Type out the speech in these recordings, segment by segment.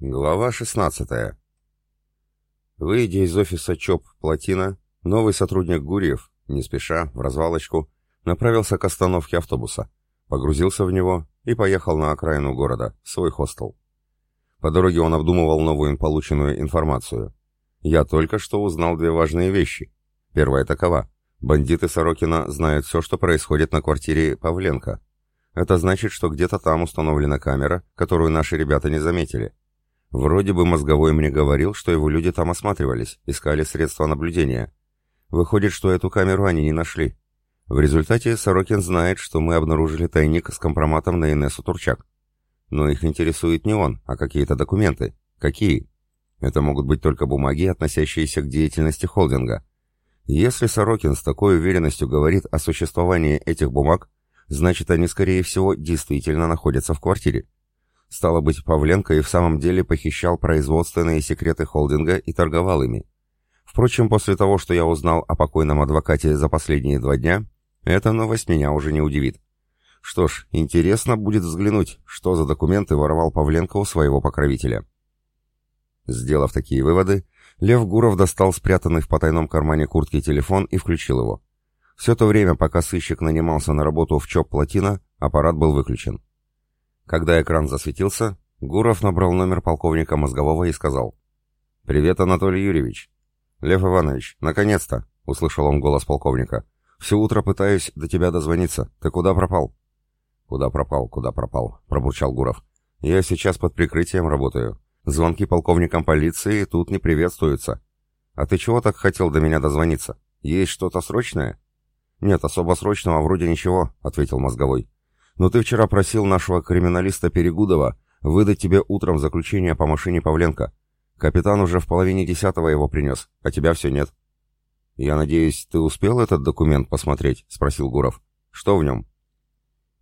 Глава 16. Выйдя из офиса ЧОП «Плотина», новый сотрудник Гурьев, не спеша, в развалочку, направился к остановке автобуса, погрузился в него и поехал на окраину города, в свой хостел. По дороге он обдумывал новую полученную информацию. Я только что узнал две важные вещи. Первая такова. Бандиты Сорокина знают все, что происходит на квартире Павленко. Это значит, что где-то там установлена камера, которую наши ребята не заметили. Вроде бы мозговой мне говорил, что его люди там осматривались, искали средства наблюдения. Выходит, что эту камеру они не нашли. В результате Сорокин знает, что мы обнаружили тайник с компроматом на Инессу Турчак. Но их интересует не он, а какие-то документы. Какие? Это могут быть только бумаги, относящиеся к деятельности холдинга. Если Сорокин с такой уверенностью говорит о существовании этих бумаг, значит они, скорее всего, действительно находятся в квартире. Стало быть, Павленко и в самом деле похищал производственные секреты холдинга и торговал ими. Впрочем, после того, что я узнал о покойном адвокате за последние два дня, эта новость меня уже не удивит. Что ж, интересно будет взглянуть, что за документы воровал Павленко у своего покровителя. Сделав такие выводы, Лев Гуров достал спрятанный в потайном кармане куртки телефон и включил его. Все то время, пока сыщик нанимался на работу в ЧОП «Плотина», аппарат был выключен. Когда экран засветился, Гуров набрал номер полковника Мозгового и сказал. «Привет, Анатолий Юрьевич». «Лев Иванович, наконец-то!» — услышал он голос полковника. «Все утро пытаюсь до тебя дозвониться. Ты куда пропал?» «Куда пропал, куда пропал?» — пробурчал Гуров. «Я сейчас под прикрытием работаю. Звонки полковникам полиции тут не приветствуются. А ты чего так хотел до меня дозвониться? Есть что-то срочное?» «Нет, особо срочного вроде ничего», — ответил Мозговой. Но ты вчера просил нашего криминалиста Перегудова выдать тебе утром заключение по машине Павленко. Капитан уже в половине десятого его принес, а тебя все нет. «Я надеюсь, ты успел этот документ посмотреть?» — спросил Гуров. «Что в нем?»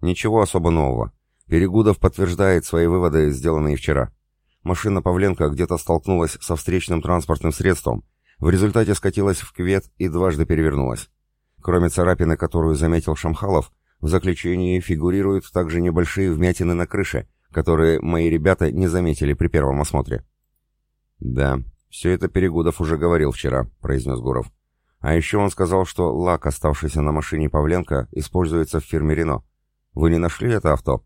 «Ничего особо нового. Перегудов подтверждает свои выводы, сделанные вчера. Машина Павленко где-то столкнулась со встречным транспортным средством, в результате скатилась в квет и дважды перевернулась. Кроме царапины, которую заметил Шамхалов, в заключении фигурируют также небольшие вмятины на крыше, которые мои ребята не заметили при первом осмотре. «Да, все это Перегудов уже говорил вчера», — произнес Гуров. «А еще он сказал, что лак, оставшийся на машине Павленко, используется в фирме «Рено». Вы не нашли это авто?»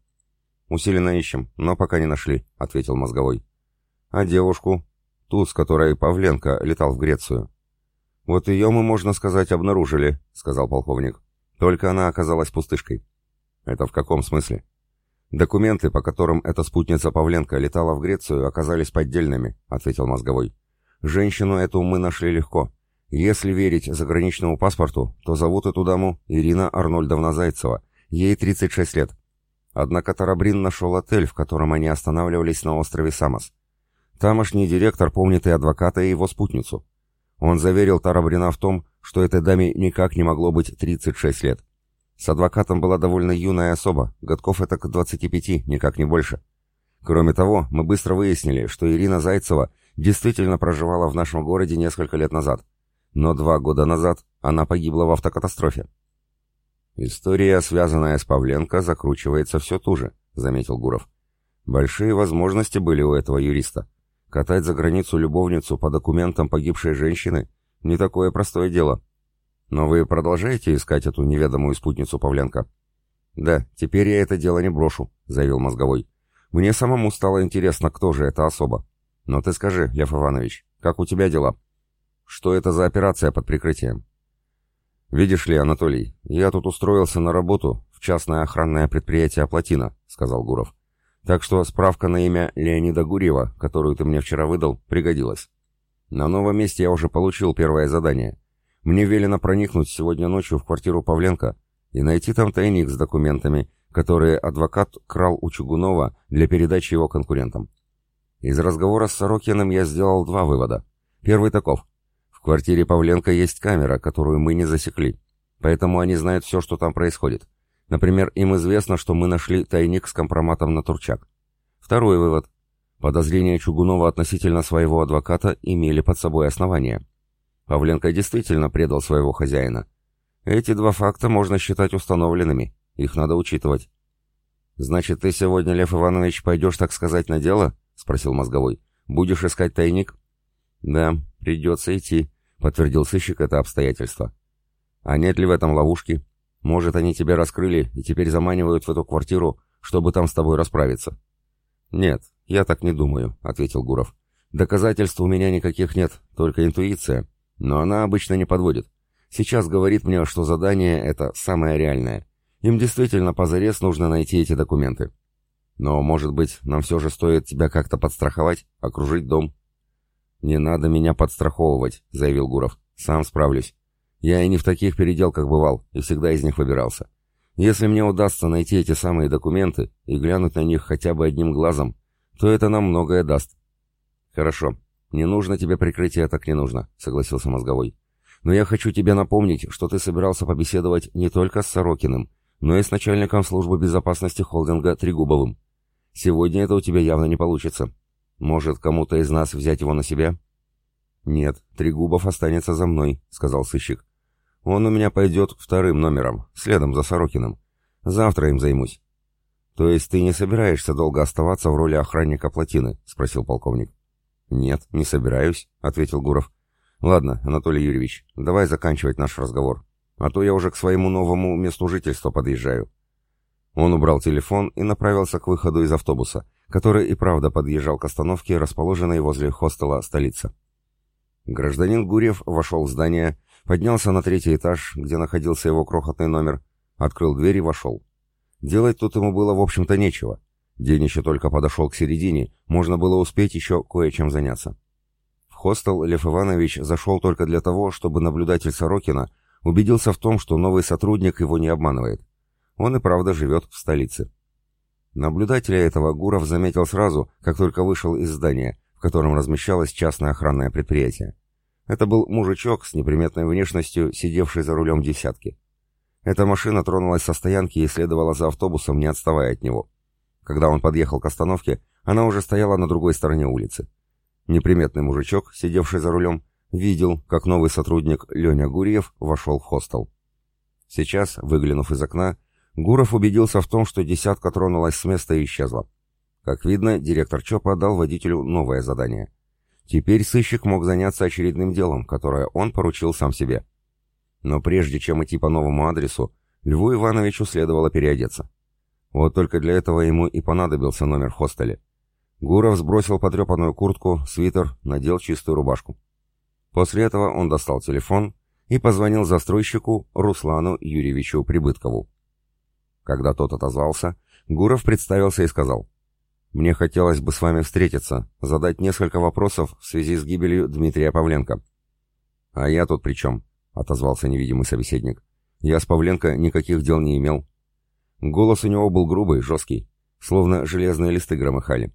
«Усиленно ищем, но пока не нашли», — ответил Мозговой. «А девушку?» «Ту, с которой Павленко летал в Грецию». «Вот ее мы, можно сказать, обнаружили», — сказал полковник. Только она оказалась пустышкой. Это в каком смысле? Документы, по которым эта спутница Павленко летала в Грецию, оказались поддельными, ответил мозговой. Женщину эту мы нашли легко. Если верить заграничному паспорту, то зовут эту даму Ирина Арнольдовна Зайцева. Ей 36 лет. Однако Тарабрин нашел отель, в котором они останавливались на острове Самос. Тамошний директор помнит и адвоката, и его спутницу. Он заверил Тарабрина в том, что этой даме никак не могло быть 36 лет. С адвокатом была довольно юная особа, годков это к 25, никак не больше. Кроме того, мы быстро выяснили, что Ирина Зайцева действительно проживала в нашем городе несколько лет назад. Но два года назад она погибла в автокатастрофе. «История, связанная с Павленко, закручивается все туже», — заметил Гуров. «Большие возможности были у этого юриста. Катать за границу любовницу по документам погибшей женщины — не такое простое дело. Но вы продолжаете искать эту неведомую спутницу Павленко? Да, теперь я это дело не брошу, заявил мозговой. Мне самому стало интересно, кто же эта особа. Но ты скажи, Лев Иванович, как у тебя дела? Что это за операция под прикрытием? Видишь ли, Анатолий, я тут устроился на работу в частное охранное предприятие «Плотина», сказал Гуров. Так что справка на имя Леонида Гурьева, которую ты мне вчера выдал, пригодилась. На новом месте я уже получил первое задание. Мне велено проникнуть сегодня ночью в квартиру Павленко и найти там тайник с документами, которые адвокат крал у Чугунова для передачи его конкурентам. Из разговора с Сорокиным я сделал два вывода. Первый таков. В квартире Павленко есть камера, которую мы не засекли, поэтому они знают все, что там происходит. Например, им известно, что мы нашли тайник с компроматом на Турчак. Второй вывод. Подозрения Чугунова относительно своего адвоката имели под собой основания. Павленко действительно предал своего хозяина. Эти два факта можно считать установленными, их надо учитывать. «Значит, ты сегодня, Лев Иванович, пойдешь, так сказать, на дело?» — спросил мозговой. «Будешь искать тайник?» «Да, придется идти», — подтвердил сыщик это обстоятельство. «А нет ли в этом ловушки? Может, они тебя раскрыли и теперь заманивают в эту квартиру, чтобы там с тобой расправиться?» «Нет, я так не думаю», — ответил Гуров. «Доказательств у меня никаких нет, только интуиция. Но она обычно не подводит. Сейчас говорит мне, что задание это самое реальное. Им действительно позарез нужно найти эти документы. Но, может быть, нам все же стоит тебя как-то подстраховать, окружить дом?» «Не надо меня подстраховывать», — заявил Гуров. «Сам справлюсь. Я и не в таких переделках бывал, и всегда из них выбирался. Если мне удастся найти эти самые документы и глянуть на них хотя бы одним глазом, то это нам многое даст». «Хорошо. Не нужно тебе прикрытие, так не нужно», — согласился Мозговой. «Но я хочу тебе напомнить, что ты собирался побеседовать не только с Сорокиным, но и с начальником службы безопасности холдинга Трегубовым. Сегодня это у тебя явно не получится. Может, кому-то из нас взять его на себя?» «Нет, Трегубов останется за мной», — сказал сыщик. «Он у меня пойдет вторым номером, следом за Сорокиным. Завтра им займусь». «То есть ты не собираешься долго оставаться в роли охранника плотины?» — спросил полковник. «Нет, не собираюсь», — ответил Гуров. «Ладно, Анатолий Юрьевич, давай заканчивать наш разговор, а то я уже к своему новому месту жительства подъезжаю». Он убрал телефон и направился к выходу из автобуса, который и правда подъезжал к остановке, расположенной возле хостела «Столица». Гражданин Гурьев вошел в здание, поднялся на третий этаж, где находился его крохотный номер, открыл дверь и вошел. Делать тут ему было, в общем-то, нечего. День еще только подошел к середине, можно было успеть еще кое-чем заняться. В хостел Лев Иванович зашел только для того, чтобы наблюдатель Сорокина убедился в том, что новый сотрудник его не обманывает. Он и правда живет в столице. Наблюдателя этого Гуров заметил сразу, как только вышел из здания, в котором размещалось частное охранное предприятие. Это был мужичок с неприметной внешностью, сидевший за рулем десятки. Эта машина тронулась со стоянки и следовала за автобусом, не отставая от него. Когда он подъехал к остановке, она уже стояла на другой стороне улицы. Неприметный мужичок, сидевший за рулем, видел, как новый сотрудник Леня Гурьев вошел в хостел. Сейчас, выглянув из окна, Гуров убедился в том, что десятка тронулась с места и исчезла. Как видно, директор ЧОПа дал водителю новое задание. Теперь сыщик мог заняться очередным делом, которое он поручил сам себе. Но прежде чем идти по новому адресу, Льву Ивановичу следовало переодеться. Вот только для этого ему и понадобился номер в. Гуров сбросил потрепанную куртку, свитер, надел чистую рубашку. После этого он достал телефон и позвонил застройщику Руслану Юрьевичу Прибыткову. Когда тот отозвался, Гуров представился и сказал, «Мне хотелось бы с вами встретиться, задать несколько вопросов в связи с гибелью Дмитрия Павленко». «А я тут при чем?» — отозвался невидимый собеседник. «Я с Павленко никаких дел не имел». Голос у него был грубый, жесткий, словно железные листы громыхали.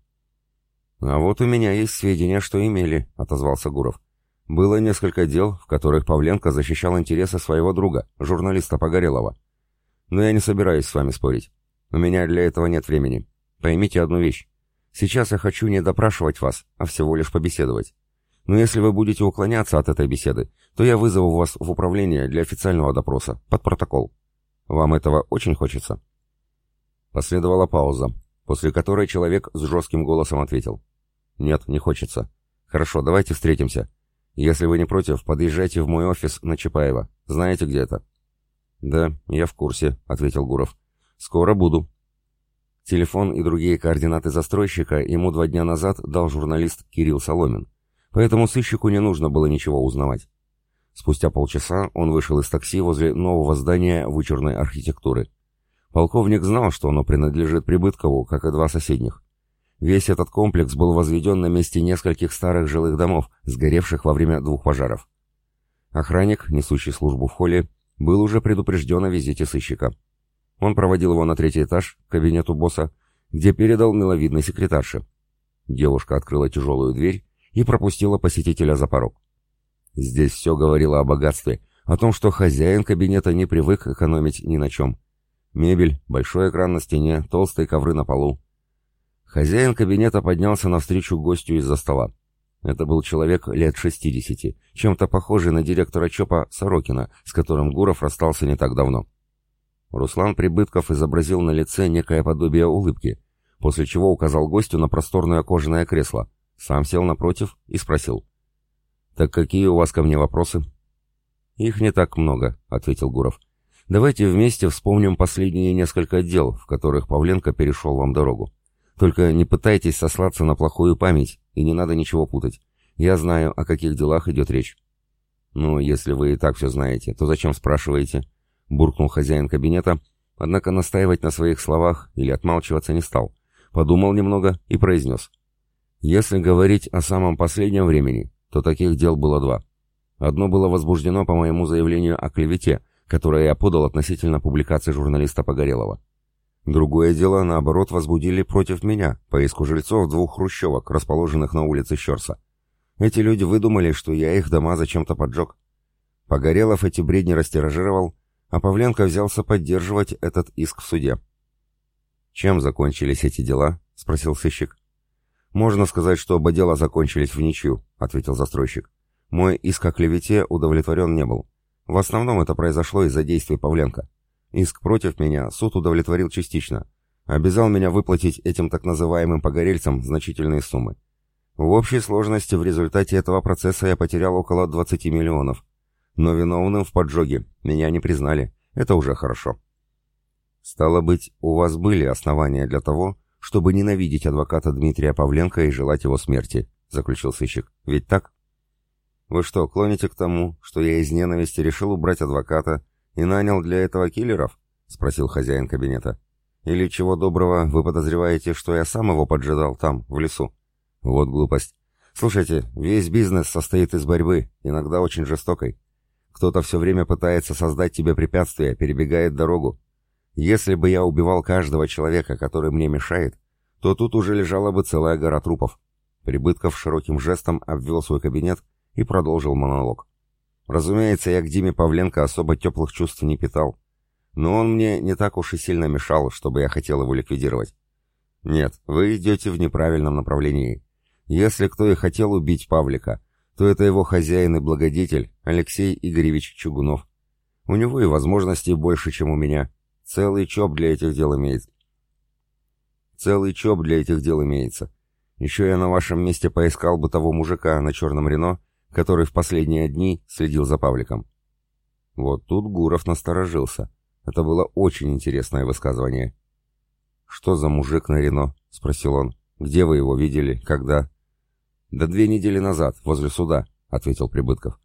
«А вот у меня есть сведения, что имели», — отозвался Гуров. «Было несколько дел, в которых Павленко защищал интересы своего друга, журналиста Погорелова. Но я не собираюсь с вами спорить. У меня для этого нет времени. Поймите одну вещь. Сейчас я хочу не допрашивать вас, а всего лишь побеседовать. Но если вы будете уклоняться от этой беседы, то я вызову вас в управление для официального допроса, под протокол. Вам этого очень хочется?» Последовала пауза, после которой человек с жестким голосом ответил. «Нет, не хочется. Хорошо, давайте встретимся. Если вы не против, подъезжайте в мой офис на Чапаева. Знаете, где это?» «Да, я в курсе», — ответил Гуров. «Скоро буду». Телефон и другие координаты застройщика ему два дня назад дал журналист Кирилл Соломин, поэтому сыщику не нужно было ничего узнавать. Спустя полчаса он вышел из такси возле нового здания вычурной архитектуры. Полковник знал, что оно принадлежит Прибыткову, как и два соседних. Весь этот комплекс был возведен на месте нескольких старых жилых домов, сгоревших во время двух пожаров. Охранник, несущий службу в холле, был уже предупрежден о визите сыщика. Он проводил его на третий этаж, к кабинету босса, где передал миловидной секретарше. Девушка открыла тяжелую дверь и пропустила посетителя за порог. Здесь все говорило о богатстве, о том, что хозяин кабинета не привык экономить ни на чем. Мебель, большой экран на стене, толстые ковры на полу. Хозяин кабинета поднялся навстречу гостю из-за стола. Это был человек лет 60, чем-то похожий на директора ЧОПа Сорокина, с которым Гуров расстался не так давно. Руслан Прибытков изобразил на лице некое подобие улыбки, после чего указал гостю на просторное кожаное кресло, сам сел напротив и спросил. «Так какие у вас ко мне вопросы?» «Их не так много», — ответил Гуров. «Давайте вместе вспомним последние несколько дел, в которых Павленко перешел вам дорогу. Только не пытайтесь сослаться на плохую память, и не надо ничего путать. Я знаю, о каких делах идет речь». «Ну, если вы и так все знаете, то зачем спрашиваете?» — буркнул хозяин кабинета, однако настаивать на своих словах или отмалчиваться не стал. Подумал немного и произнес. «Если говорить о самом последнем времени, то таких дел было два. Одно было возбуждено по моему заявлению о клевете, которое я подал относительно публикации журналиста Погорелова. Другое дело, наоборот, возбудили против меня по иску жильцов двух хрущевок, расположенных на улице Щерса. Эти люди выдумали, что я их дома зачем-то поджег. Погорелов эти бредни растиражировал, а Павленко взялся поддерживать этот иск в суде. «Чем закончились эти дела?» — спросил сыщик. «Можно сказать, что оба дела закончились в ничью», — ответил застройщик. «Мой иск о клевете удовлетворен не был. В основном это произошло из-за действий Павленко. Иск против меня суд удовлетворил частично. Обязал меня выплатить этим так называемым погорельцам значительные суммы. В общей сложности в результате этого процесса я потерял около 20 миллионов. Но виновным в поджоге меня не признали. Это уже хорошо. Стало быть, у вас были основания для того, чтобы ненавидеть адвоката Дмитрия Павленко и желать его смерти, заключил сыщик. Ведь так? Вы что, клоните к тому, что я из ненависти решил убрать адвоката и нанял для этого киллеров? спросил хозяин кабинета. Или чего доброго, вы подозреваете, что я сам его поджидал там, в лесу? Вот глупость. Слушайте, весь бизнес состоит из борьбы, иногда очень жестокой. Кто-то все время пытается создать тебе препятствия, перебегает дорогу. Если бы я убивал каждого человека, который мне мешает, то тут уже лежала бы целая гора трупов. Прибытков широким жестом обвел свой кабинет и продолжил монолог. Разумеется, я к Диме Павленко особо теплых чувств не питал. Но он мне не так уж и сильно мешал, чтобы я хотел его ликвидировать. Нет, вы идете в неправильном направлении. Если кто и хотел убить Павлика, то это его хозяин и благодетель Алексей Игоревич Чугунов. У него и возможностей больше, чем у меня. Целый ЧОП для этих дел имеется. Целый ЧОП для этих дел имеется. Еще я на вашем месте поискал бы того мужика на черном Рено, который в последние дни следил за Павликом. Вот тут Гуров насторожился. Это было очень интересное высказывание. «Что за мужик на Рено?» — спросил он. «Где вы его видели? Когда?» «Да две недели назад, возле суда», — ответил Прибытков.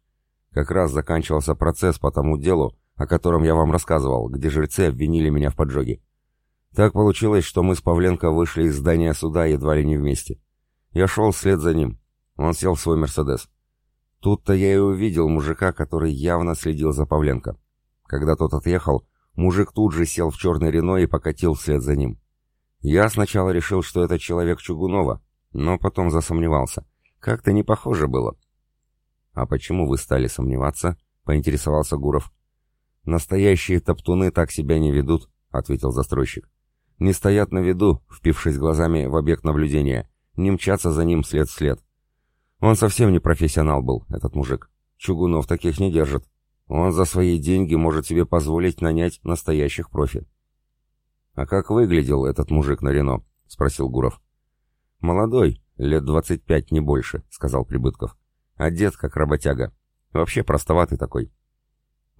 «Как раз заканчивался процесс по тому делу, о котором я вам рассказывал, где жильцы обвинили меня в поджоге. Так получилось, что мы с Павленко вышли из здания суда едва ли не вместе. Я шел вслед за ним. Он сел в свой «Мерседес». Тут-то я и увидел мужика, который явно следил за Павленко. Когда тот отъехал, мужик тут же сел в черный Рено и покатил вслед за ним. Я сначала решил, что это человек Чугунова, но потом засомневался. Как-то не похоже было. «А почему вы стали сомневаться?» — поинтересовался Гуров. «Настоящие топтуны так себя не ведут», — ответил застройщик. «Не стоят на виду, впившись глазами в объект наблюдения, не мчатся за ним след в след. Он совсем не профессионал был, этот мужик. Чугунов таких не держит. Он за свои деньги может себе позволить нанять настоящих профи». «А как выглядел этот мужик на Рено?» — спросил Гуров. «Молодой, «Лет двадцать пять, не больше», — сказал Прибытков. «Одет, как работяга. Вообще простоватый такой.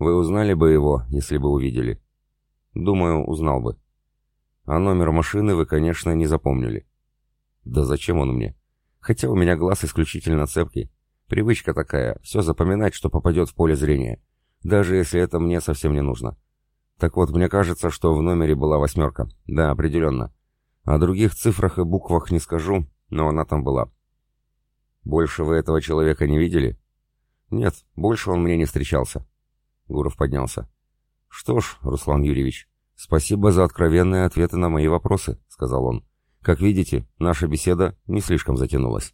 Вы узнали бы его, если бы увидели?» «Думаю, узнал бы». «А номер машины вы, конечно, не запомнили». «Да зачем он мне? Хотя у меня глаз исключительно цепкий. Привычка такая, все запоминать, что попадет в поле зрения, даже если это мне совсем не нужно. Так вот, мне кажется, что в номере была восьмерка. Да, определенно. О других цифрах и буквах не скажу, но она там была. «Больше вы этого человека не видели?» «Нет, больше он мне не встречался». Гуров поднялся. «Что ж, Руслан Юрьевич, спасибо за откровенные ответы на мои вопросы», — сказал он. «Как видите, наша беседа не слишком затянулась».